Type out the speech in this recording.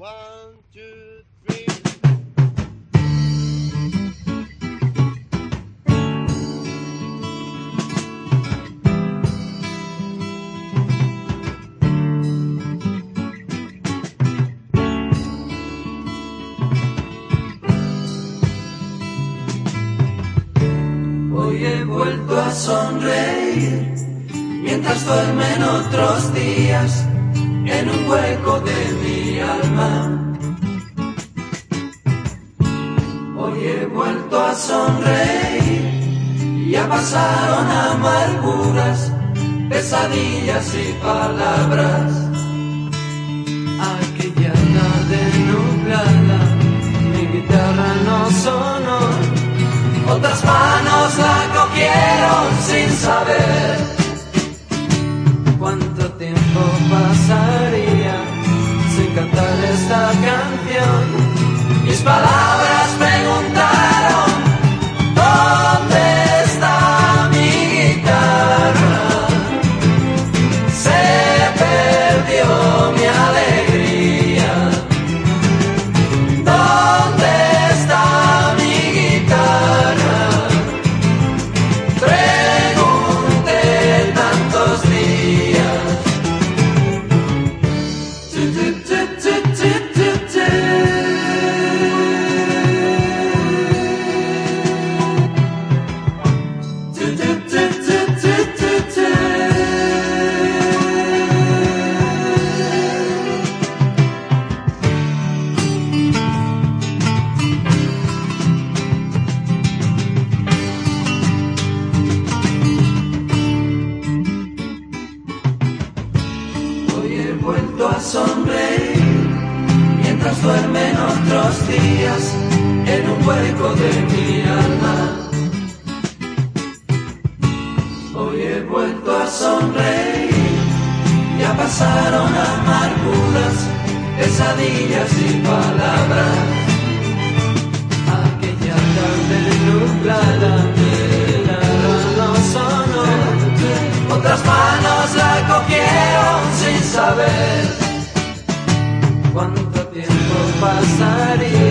One, two, three. Hoy he vuelto a sonreír mientras duermen otros días en un hueco de mi alma. Hoy he vuelto a sonreír ya pasaron amarguras, pesadillas y palabras. Aquella pasaría mientras duermen otros días en un hueco de mi alma. Hoy he vuelto a sonreír, ya pasaron amarguras, pesadillas y palabras. Aquella tarde nublada, guitarra no sonó, otras manos la cogieron sin saber cuánto tiempo pasaría